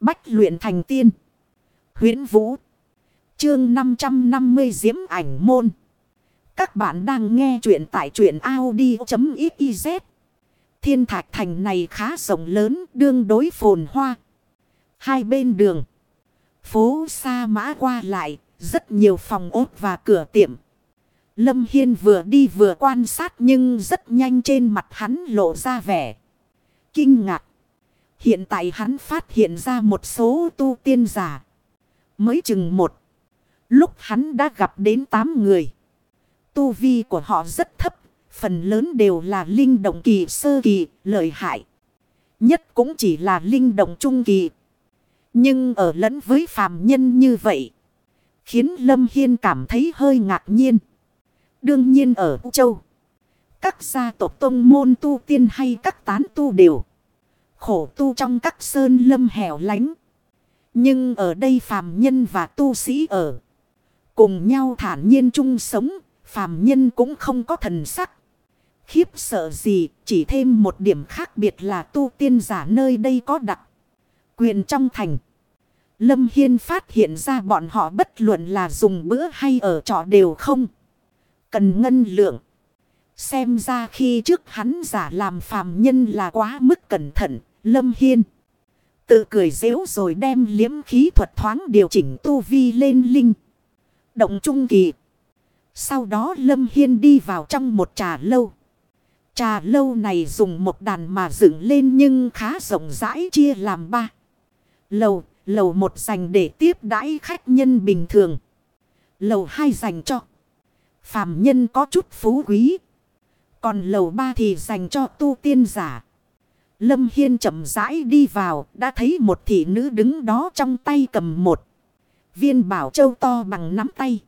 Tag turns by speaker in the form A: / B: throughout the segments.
A: Bách luyện thành tiên. huyễn Vũ. Chương 550 Diễm ảnh môn. Các bạn đang nghe truyện tại truyện Audi.xyz. Thiên thạch thành này khá rộng lớn, đương đối phồn hoa. Hai bên đường. Phố xa mã qua lại. Rất nhiều phòng ốt và cửa tiệm. Lâm Hiên vừa đi vừa quan sát nhưng rất nhanh trên mặt hắn lộ ra vẻ. Kinh ngạc. Hiện tại hắn phát hiện ra một số tu tiên giả. Mới chừng một. Lúc hắn đã gặp đến 8 người. Tu vi của họ rất thấp. Phần lớn đều là linh động kỳ sơ kỳ, lợi hại. Nhất cũng chỉ là linh động trung kỳ. Nhưng ở lẫn với phàm nhân như vậy. Khiến Lâm Hiên cảm thấy hơi ngạc nhiên. Đương nhiên ở Châu. Các gia tộc tông môn tu tiên hay các tán tu đều. Khổ tu trong các sơn lâm hẻo lánh. Nhưng ở đây phàm nhân và tu sĩ ở. Cùng nhau thản nhiên chung sống. Phàm nhân cũng không có thần sắc. Khiếp sợ gì. Chỉ thêm một điểm khác biệt là tu tiên giả nơi đây có đặc. Quyền trong thành. Lâm Hiên phát hiện ra bọn họ bất luận là dùng bữa hay ở trọ đều không. Cần ngân lượng. Xem ra khi trước hắn giả làm phàm nhân là quá mức cẩn thận. Lâm Hiên. Tự cười dễu rồi đem liếm khí thuật thoáng điều chỉnh tu vi lên linh. Động trung kỳ. Sau đó Lâm Hiên đi vào trong một trà lâu. Trà lâu này dùng một đàn mà dựng lên nhưng khá rộng rãi chia làm ba. Lầu, lầu một dành để tiếp đãi khách nhân bình thường. Lầu hai dành cho phàm nhân có chút phú quý. Còn lầu ba thì dành cho tu tiên giả. Lâm Hiên chậm rãi đi vào, đã thấy một thị nữ đứng đó trong tay cầm một viên bảo châu to bằng nắm tay.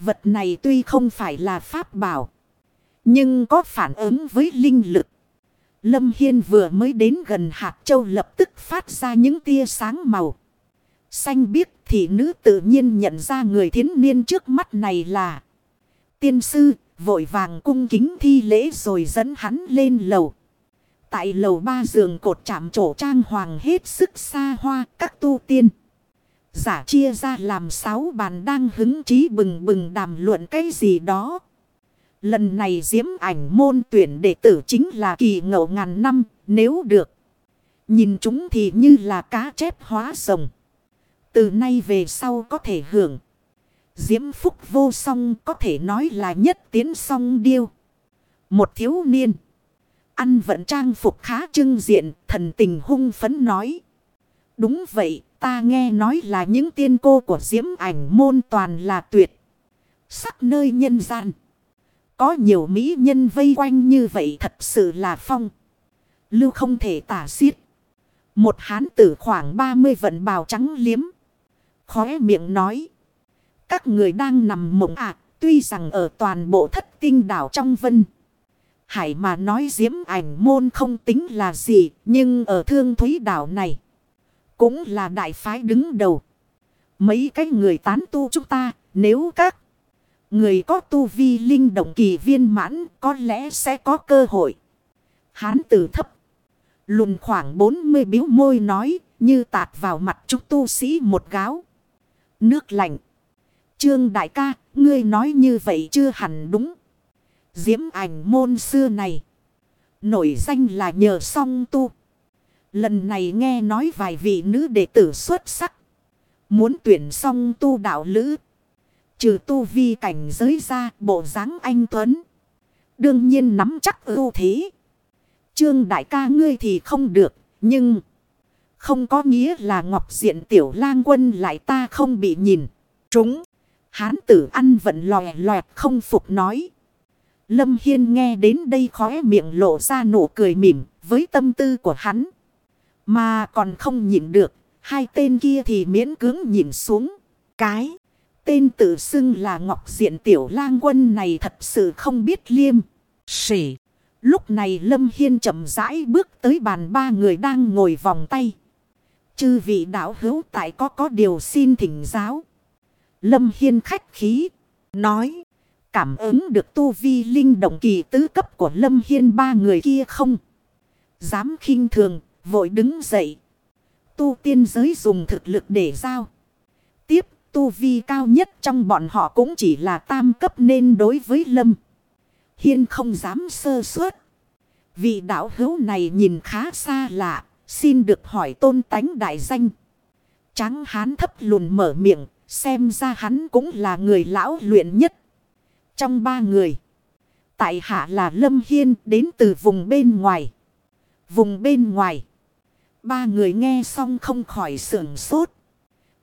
A: Vật này tuy không phải là pháp bảo, nhưng có phản ứng với linh lực. Lâm Hiên vừa mới đến gần hạt châu lập tức phát ra những tia sáng màu. Xanh biếc thị nữ tự nhiên nhận ra người thiến niên trước mắt này là tiên sư, vội vàng cung kính thi lễ rồi dẫn hắn lên lầu. Tại lầu ba giường cột chạm trổ trang hoàng hết sức xa hoa, các tu tiên. Giả chia ra làm sáu bàn đang hứng chí bừng bừng đàm luận cái gì đó. Lần này diễm ảnh môn tuyển đệ tử chính là kỳ ngậu ngàn năm, nếu được. Nhìn chúng thì như là cá chép hóa rồng. Từ nay về sau có thể hưởng. Diễm phúc vô song có thể nói là nhất tiến song điêu. Một thiếu niên. Ăn vận trang phục khá trưng diện, thần tình hung phấn nói. Đúng vậy, ta nghe nói là những tiên cô của diễm ảnh môn toàn là tuyệt. Sắc nơi nhân gian. Có nhiều mỹ nhân vây quanh như vậy thật sự là phong. Lưu không thể tả xiết. Một hán tử khoảng 30 vận bào trắng liếm. Khóe miệng nói. Các người đang nằm mộng ạ. tuy rằng ở toàn bộ thất tinh đảo trong vân. Hải mà nói diễm ảnh môn không tính là gì. Nhưng ở thương thúy đảo này. Cũng là đại phái đứng đầu. Mấy cái người tán tu chúng ta. Nếu các người có tu vi linh động kỳ viên mãn. Có lẽ sẽ có cơ hội. Hán tử thấp. Lùn khoảng 40 biếu môi nói. Như tạt vào mặt chúng tu sĩ một gáo. Nước lạnh. Trương đại ca, ngươi nói như vậy chưa hẳn đúng. Diễm ảnh môn xưa này. Nổi danh là nhờ song tu. Lần này nghe nói vài vị nữ đệ tử xuất sắc. Muốn tuyển song tu đạo lữ. Trừ tu vi cảnh giới ra, bộ dáng anh Tuấn. Đương nhiên nắm chắc ưu thế. Trương đại ca ngươi thì không được. Nhưng không có nghĩa là ngọc diện tiểu lang quân lại ta không bị nhìn. Trúng. Hán tử ăn vận lòe loẹt không phục nói. Lâm Hiên nghe đến đây khóe miệng lộ ra nụ cười mỉm với tâm tư của hắn. Mà còn không nhịn được, hai tên kia thì miễn cưỡng nhìn xuống. Cái, tên tự xưng là Ngọc Diện Tiểu lang quân này thật sự không biết liêm. Sỉ, lúc này Lâm Hiên chậm rãi bước tới bàn ba người đang ngồi vòng tay. Chư vị đạo hữu tại có có điều xin thỉnh giáo. Lâm Hiên khách khí, nói. Cảm ứng được tu vi linh động kỳ tứ cấp của Lâm Hiên ba người kia không. Dám khinh thường, vội đứng dậy. tu tiên giới dùng thực lực để giao. Tiếp, tu vi cao nhất trong bọn họ cũng chỉ là tam cấp nên đối với Lâm. Hiên không dám sơ suất. Vị đạo hữu này nhìn khá xa lạ, xin được hỏi tôn tánh đại danh. Tráng hán thấp lùn mở miệng, xem ra hắn cũng là người lão luyện nhất. Trong ba người, tại hạ là Lâm Hiên đến từ vùng bên ngoài. Vùng bên ngoài, ba người nghe xong không khỏi sưởng sốt.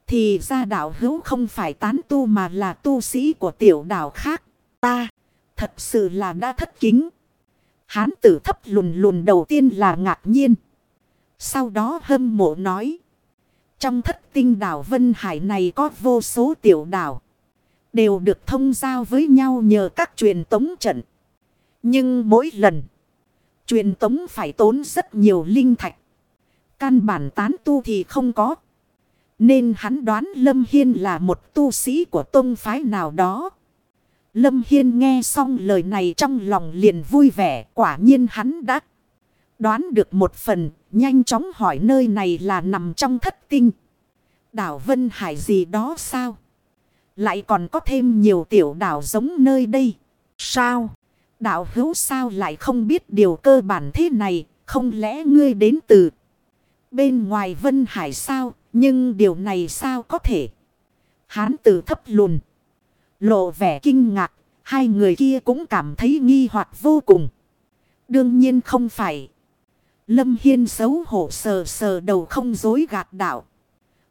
A: Thì ra đạo hữu không phải tán tu mà là tu sĩ của tiểu đạo khác. Ta, thật sự là đã thất kính. Hán tử thấp lùn lùn đầu tiên là ngạc nhiên. Sau đó hâm mộ nói. Trong thất tinh đảo Vân Hải này có vô số tiểu đảo. Đều được thông giao với nhau nhờ các truyền tống trận. Nhưng mỗi lần. Truyền tống phải tốn rất nhiều linh thạch. Căn bản tán tu thì không có. Nên hắn đoán Lâm Hiên là một tu sĩ của tông phái nào đó. Lâm Hiên nghe xong lời này trong lòng liền vui vẻ. Quả nhiên hắn đã đoán được một phần. Nhanh chóng hỏi nơi này là nằm trong thất tinh. Đảo Vân Hải gì đó sao? Lại còn có thêm nhiều tiểu đảo giống nơi đây. Sao? Đạo hữu sao lại không biết điều cơ bản thế này? Không lẽ ngươi đến từ bên ngoài Vân Hải sao? Nhưng điều này sao có thể? Hán tử thấp lùn. Lộ vẻ kinh ngạc. Hai người kia cũng cảm thấy nghi hoặc vô cùng. Đương nhiên không phải. Lâm Hiên xấu hổ sờ sờ đầu không dối gạt đạo.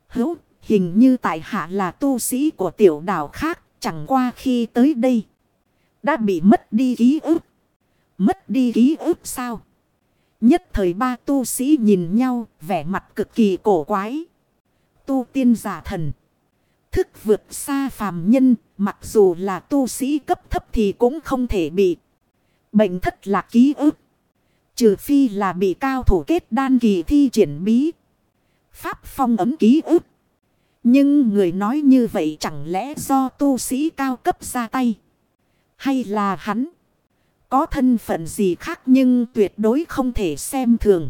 A: Hữu, hình như tại hạ là tu sĩ của tiểu đảo khác, chẳng qua khi tới đây. Đã bị mất đi ký ức. Mất đi ký ức sao? Nhất thời ba tu sĩ nhìn nhau, vẻ mặt cực kỳ cổ quái. Tu tiên giả thần. Thức vượt xa phàm nhân, mặc dù là tu sĩ cấp thấp thì cũng không thể bị bệnh thất là ký ức. Trừ phi là bị cao thủ kết đan kỳ thi triển bí. Pháp phong ấm ký ức. Nhưng người nói như vậy chẳng lẽ do tu sĩ cao cấp ra tay. Hay là hắn. Có thân phận gì khác nhưng tuyệt đối không thể xem thường.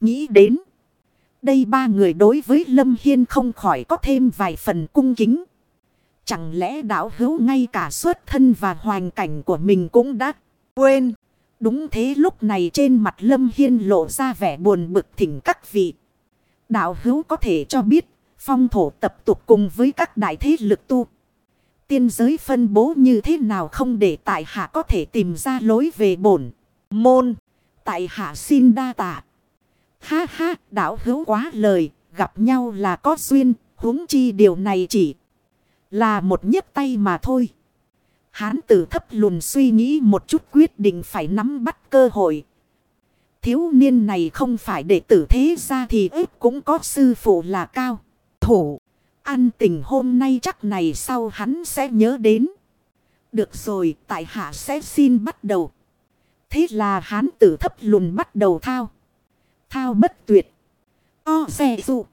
A: Nghĩ đến. Đây ba người đối với Lâm Hiên không khỏi có thêm vài phần cung kính. Chẳng lẽ đạo hữu ngay cả xuất thân và hoàn cảnh của mình cũng đã quên. Đúng thế, lúc này trên mặt Lâm Hiên lộ ra vẻ buồn bực thỉnh các vị. Đạo hữu có thể cho biết phong thổ tập tục cùng với các đại thế lực tu. Tiên giới phân bố như thế nào không để tại hạ có thể tìm ra lối về bổn. Môn. Tại hạ xin đa tạ. Ha ha, đạo hữu quá lời, gặp nhau là có duyên, huống chi điều này chỉ là một nhấp tay mà thôi. Hán tử thấp lùn suy nghĩ một chút quyết định phải nắm bắt cơ hội. Thiếu niên này không phải đệ tử thế ra thì ít cũng có sư phụ là cao. Thủ, ăn tình hôm nay chắc này sau hắn sẽ nhớ đến. Được rồi, tại hạ sẽ xin bắt đầu. Thế là hán tử thấp lùn bắt đầu thao. Thao bất tuyệt. O xe dụ.